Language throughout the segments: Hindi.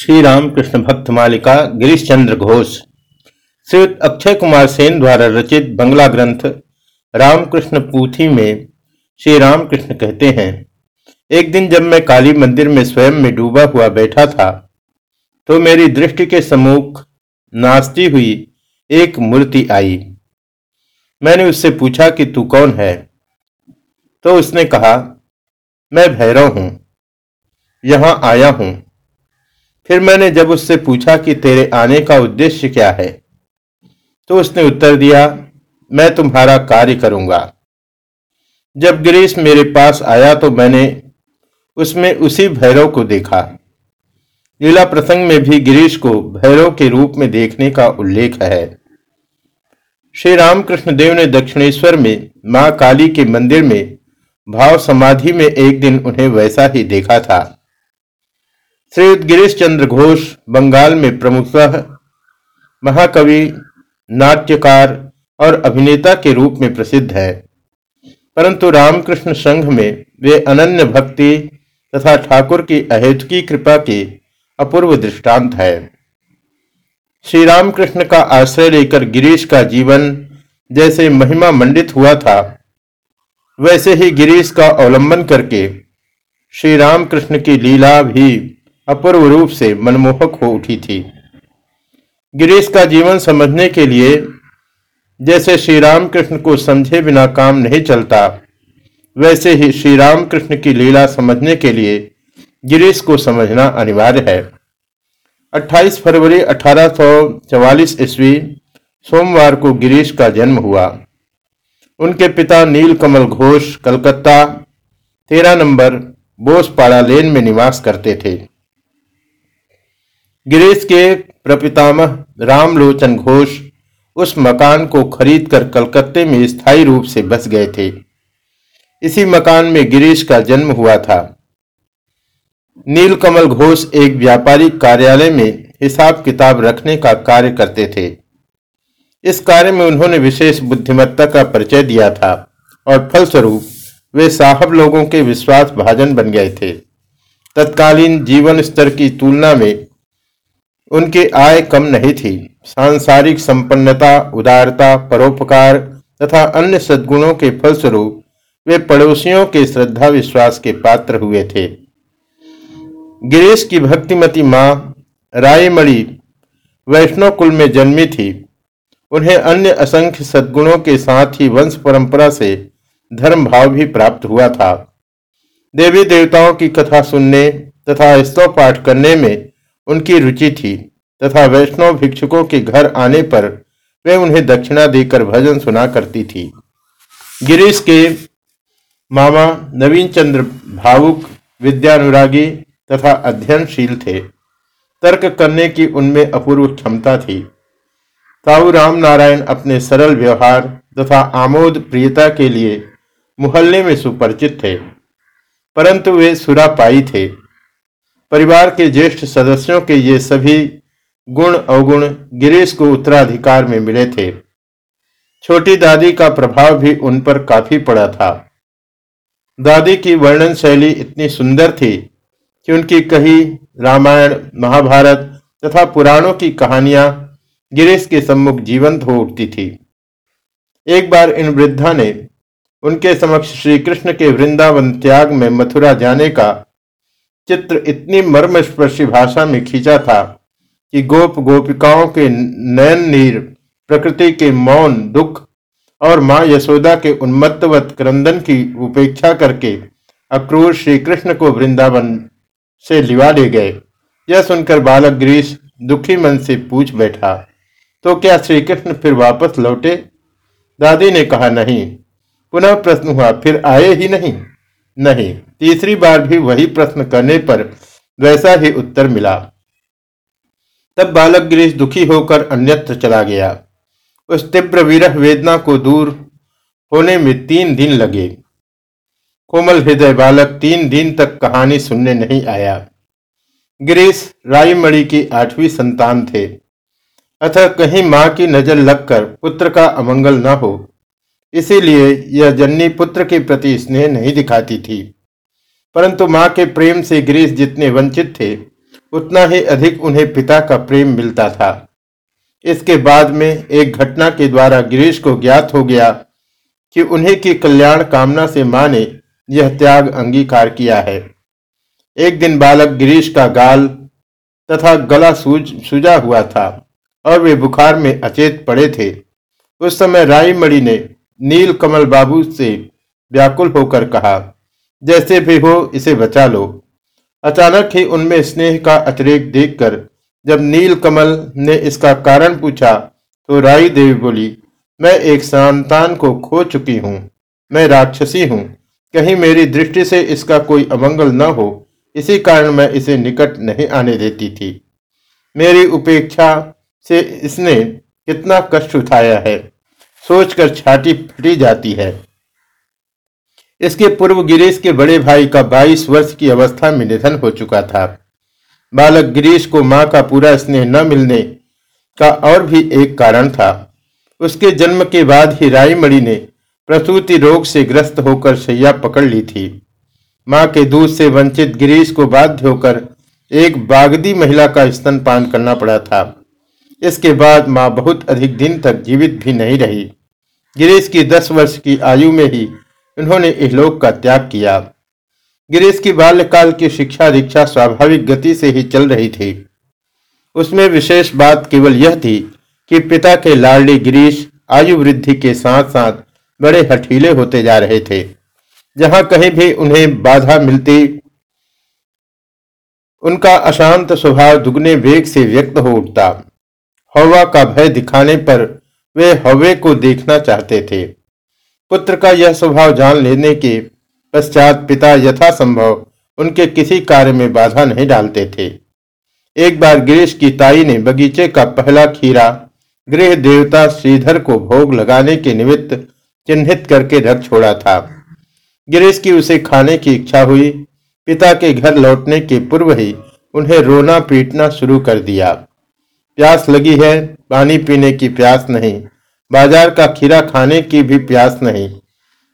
श्री रामकृष्ण भक्त मालिका गिरीश चंद्र घोष। श्रीयुक्त अक्षय कुमार सेन द्वारा रचित बंगला ग्रंथ रामकृष्ण पूथी में श्री रामकृष्ण कहते हैं, एक दिन जब मैं काली मंदिर में स्वयं में डूबा हुआ बैठा था तो मेरी दृष्टि के सम्मुख नाचती हुई एक मूर्ति आई। मैंने उससे पूछा कि तू कौन है? तो उसने कहा, मैं भैरव हूँ। यहाँ आया हूँ। फिर मैंने जब उससे पूछा कि तेरे आने का उद्देश्य क्या है तो उसने उत्तर दिया, मैं तुम्हारा कार्य करूँगा। जब गिरीश मेरे पास आया तो मैंने उसमें उसी भैरव को देखा। लीला प्रसंग में भी गिरीश को भैरव के रूप में देखने का उल्लेख है। श्री रामकृष्ण देव ने दक्षिणेश्वर में माँ काली के मंदिर में भाव समाधि में एक दिन उन्हें वैसा ही देखा था। श्री गिरीश चंद्र घोष बंगाल में प्रमुखतः महाकवि, नाट्यकार और अभिनेता के रूप में प्रसिद्ध है। परंतु रामकृष्ण संघ में वे अनन्य भक्ति तथा ठाकुर की अहेतुकी कृपा के अपूर्व दृष्टांत है। श्री रामकृष्ण का आश्रय लेकर गिरीश का जीवन जैसे महिमा मंडित हुआ था, वैसे ही गिरीश का अवलंबन करके श्री रामकृष्ण की लीला भी अपूर्व रूप से मनमोहक हो उठी थी। गिरीश का जीवन समझने के लिए, जैसे श्री रामकृष्ण को समझे बिना काम नहीं चलता, वैसे ही श्री रामकृष्ण की लीला समझने के लिए गिरीश को समझना अनिवार्य है। 28 फरवरी 1844 ईस्वी, सोमवार को गिरीश का जन्म हुआ। उनके पिता नील कमल घोष कलकत्ता, तेरह नंबर बोसपाड़ा लेन में निवास करते थे। गिरीश के प्रपितामह रामलोचन घोष उस मकान को खरीदकर कलकत्ते में स्थायी रूप से बस गए थे। इसी मकान में गिरीश का जन्म हुआ था। नीलकमल घोष एक व्यापारिक कार्यालय में हिसाब किताब रखने का कार्य करते थे। इस कार्य में उन्होंने विशेष बुद्धिमत्ता का परिचय दिया था और फलस्वरूप वे साहब लोगों के विश्वास भाजन बन गए थे। तत्कालीन जीवन स्तर की तुलना में उनकी आय कम नहीं थी। सांसारिक संपन्नता, उदारता, परोपकार तथा अन्य सद्गुणों के फलस्वरूप वे पड़ोसियों के श्रद्धा विश्वास के पात्र हुए थे। गिरीश की भक्तिमती माँ रायमणि वैष्णव कुल में जन्मी थी। उन्हें अन्य असंख्य सद्गुणों के साथ ही वंश परंपरा से धर्म भाव भी प्राप्त हुआ था। देवी देवताओं की कथा सुनने तथा स्तव पाठ करने में उनकी रुचि थी तथा वैष्णव भिक्षुकों के घर आने पर वे उन्हें दक्षिणा देकर भजन सुना करती थी। गिरीश के मामा नवीन चंद्र भावुक, विद्यानुरागी तथा अध्ययनशील थे। तर्क करने की उनमें अपूर्व क्षमता थी। ताऊ राम नारायण अपने सरल व्यवहार तथा आमोद प्रियता के लिए मुहल्ले में सुपरिचित थे, परंतु वे सुरापाई थे। परिवार के ज्येष्ठ सदस्यों के ये सभी गुण अवगुण गिरीश को उत्तराधिकार में मिले थे। छोटी दादी का प्रभाव भी उन पर काफ़ी पड़ा था। दादी की वर्णन शैली इतनी सुंदर थी कि उनकी कही, रामायण, महाभारत तथा पुराणों की कहानियाँ गिरीश के सम्मुख जीवंत हो उठती थी। एक बार इन वृद्धा ने उनके समक्ष श्री कृष्ण के वृंदावन त्याग में मथुरा जाने का चित्र इतनी मर्मस्पर्शी भाषा में खींचा था कि गोप गोपिकाओं के नयन नीर, प्रकृति के मौन, दुख और माँ यशोदा के उन्मत्तवत क्रंदन की उपेक्षा करके अक्रूर श्री कृष्ण को वृंदावन से लिवा ले गए। यह सुनकर बालक ग्रीस दुखी मन से पूछ बैठा तो क्या श्री कृष्ण फिर वापस लौटे? दादी ने कहा, नहीं। पुनः प्रश्न हुआ, फिर आए ही नहीं? नहीं। तीसरी बार भी वही प्रश्न करने पर वैसा ही उत्तर मिला। तब बालक गिरीश दुखी होकर अन्यत्र चला गया। उस तीव्र विरह वेदना को दूर होने में तीन दिन लगे। कोमल हृदय बालक तीन दिन तक कहानी सुनने नहीं आया। गिरीश रायमणि की आठवीं संतान थे। अतः कहीं माँ की नज़र लगकर पुत्र का अमंगल न हो। इसीलिए यह जन्नी पुत्र के प्रति स्नेह नहीं दिखाती थी। परंतु माँ के प्रेम से गिरीश जितने वंचित थे, उतना ही अधिक उन्हें पिता का प्रेम मिलता था। इसके बाद में एक घटना के द्वारा गिरीश को ज्ञात हो गया कि उन्हें की कल्याण कामना से माँ ने यह त्याग अंगीकार किया है। एक दिन बालक गिरीश का गाल तथा गला सूज, सूजा हुआ था और वे बुखार में अचेत पड़े थे। उस समय राई ने नील कमल बाबू से व्याकुल होकर कहा जैसे भी हो, इसे बचा लो। अचानक ही उनमें स्नेह का अतिरेक देखकर, जब नील कमल ने इसका कारण पूछा तो राई देवी बोली, मैं एक संतान को खो चुकी हूँ। मैं राक्षसी हूँ। कहीं मेरी दृष्टि से इसका कोई अमंगल न हो। इसी कारण मैं इसे निकट नहीं आने देती थी। मेरी उपेक्षा से इसने कितना कष्ट उठाया है। सोचकर छाती फटी जाती है। इसके पूर्व गिरीश के बड़े भाई का 22 वर्ष की अवस्था में निधन हो चुका था। बालक गिरीश को माँ का पूरा स्नेह न मिलने का और भी एक कारण था। उसके जन्म के बाद ही राईमणि ने प्रसूति रोग से ग्रस्त होकर शैया पकड़ ली थी। माँ के दूध से वंचित गिरीश को बाध्य होकर एक बागदी महिला का स्तनपान करना पड़ा था। इसके बाद माँ बहुत अधिक दिन तक जीवित भी नहीं रही। गिरीश की दस वर्ष की आयु में ही उन्होंने इहलोक का त्याग किया। गिरीश की बाल्यकाल की शिक्षा दीक्षा स्वाभाविक गति से ही चल रही थी। उसमें विशेष बात केवल यह थी कि पिता के लाडली गिरीश आयु वृद्धि के साथ साथ बड़े हठीले होते जा रहे थे। जहाँ कहीं भी उन्हें बाधा मिलती, उनका अशांत स्वभाव दुगने वेग से व्यक्त हो उठता। हवा का भय दिखाने पर वे हवे को देखना चाहते थे। पुत्र का यह स्वभाव जान लेने के पश्चात पिता यथासंभव उनके किसी कार्य में बाधा नहीं डालते थे। एक बार गिरीश की ताई ने बगीचे का पहला खीरा गृह देवता श्रीधर को भोग लगाने के निमित्त चिन्हित करके रख छोड़ा था। गिरीश की उसे खाने की इच्छा हुई। पिता के घर लौटने के पूर्व ही उन्हें रोना पीटना शुरू कर दिया। प्यास लगी है, पानी पीने की प्यास नहीं। बाज़ार का खीरा खाने की भी प्यास नहीं।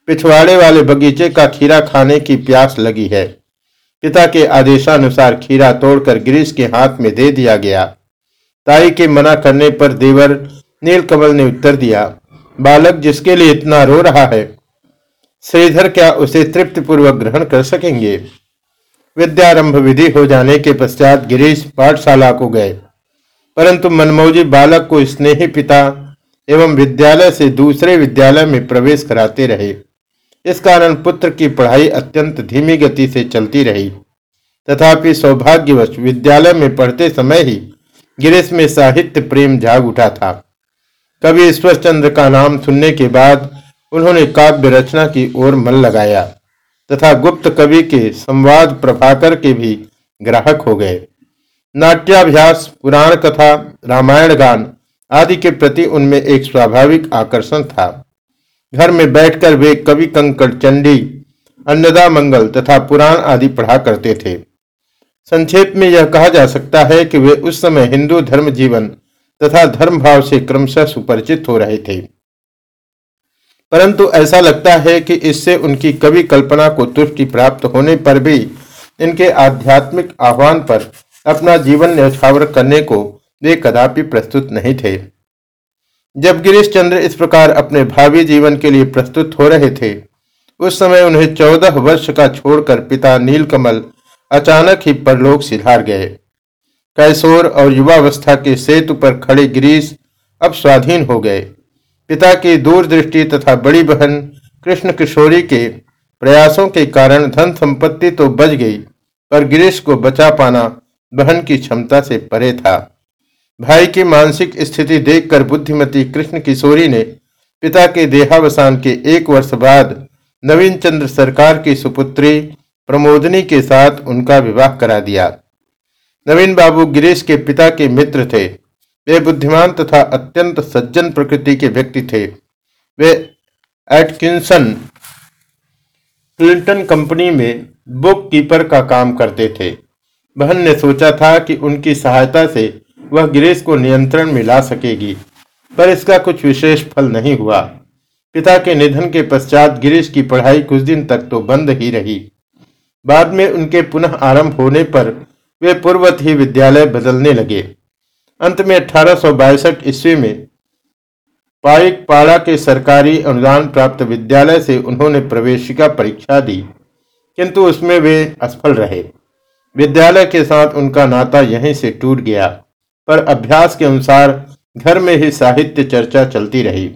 पिछवाड़े वाले बगीचे का खीरा खाने की प्यास लगी है। पिता के आदेशानुसार खीरा तोड़कर गिरीश के हाथ में दे दिया गया। ताई के मना करने पर देवर नीलकमल ने उत्तर दिया, बालक जिसके लिए इतना रो रहा है, श्रीधर क्या उसे तृप्ति पूर्वक ग्रहण कर सकेंगे? विद्यारंभ विधि हो जाने के पश्चात गिरीश पाठशाला को गए। परंतु मनमौजी बालक को स्नेही पिता एवं विद्यालय से दूसरे विद्यालय में प्रवेश कराते रहे। इस कारण पुत्र की पढ़ाई अत्यंत धीमी गति से चलती रही। तथापि सौभाग्यवश विद्यालय में पढ़ते समय ही गिरीश में साहित्य प्रेम जाग उठा था। कवि ईश्वर चंद्र का नाम सुनने के बाद उन्होंने काव्य रचना की ओर मन लगाया तथा गुप्त कवि के संवाद प्रभाकर के भी ग्राहक हो गए। नाट्याभ्यास, पुराण कथा, रामायण गान आदि के प्रति उनमें एक स्वाभाविक आकर्षण था। घर में बैठकर वे कवि कंकड़, चंडी, अन्नदा मंगल तथा पुराण आदि पढ़ा करते थे। संक्षेप में यह कहा जा सकता है कि वे उस समय हिंदू धर्म जीवन तथा धर्म भाव से क्रमशः सुपरिचित हो रहे थे। परंतु ऐसा लगता है कि इससे उनकी कवि कल्पना को तुष्टि प्राप्त होने पर भी इनके आध्यात्मिक आह्वान पर अपना जीवन न्यौछावर करने को वे कदापि प्रस्तुत नहीं थे। जब गिरीश चंद्र इस प्रकार अपने भावी जीवन के लिए प्रस्तुत हो रहे थे, उस समय उन्हें चौदह वर्ष का छोड़कर पिता नीलकमल अचानक ही परलोक सिधार गए। कैशोर और युवावस्था के सेतु पर खड़े गिरीश अब स्वाधीन हो गए। पिता की दूरदृष्टि तथा बड़ी बहन कृष्ण किशोरी के प्रयासों के कारण धन संपत्ति तो बच गई, पर गिरीश को बचा पाना बहन की क्षमता से परे था। भाई की मानसिक स्थिति देखकर बुद्धिमती कृष्ण किशोरी ने पिता के देहावसान के एक वर्ष बाद नवीन चंद्र सरकार की सुपुत्री प्रमोदनी के साथ उनका विवाह करा दिया। नवीन बाबू गिरीश के पिता के मित्र थे। वे बुद्धिमान तथा अत्यंत सज्जन प्रकृति के व्यक्ति थे। वे एटकिंसन क्लिंटन कंपनी में बुक कीपर का काम करते थे। बहन ने सोचा था कि उनकी सहायता से वह गिरीश को नियंत्रण में ला सकेगी, पर इसका कुछ विशेष फल नहीं हुआ। पिता के निधन के पश्चात गिरीश की पढ़ाई कुछ दिन तक तो बंद ही रही। बाद में उनके पुनः आरंभ होने पर वे पूर्वत ही विद्यालय बदलने लगे। अंत में अठारह सौ बासठ ईस्वी में पाइक पाड़ा के सरकारी अनुदान प्राप्त विद्यालय से उन्होंने प्रवेशिका परीक्षा दी, किंतु उसमें वे असफल रहे। विद्यालय के साथ उनका नाता यहीं से टूट गया। पर अभ्यास के अनुसार घर में ही साहित्य चर्चा चलती रही।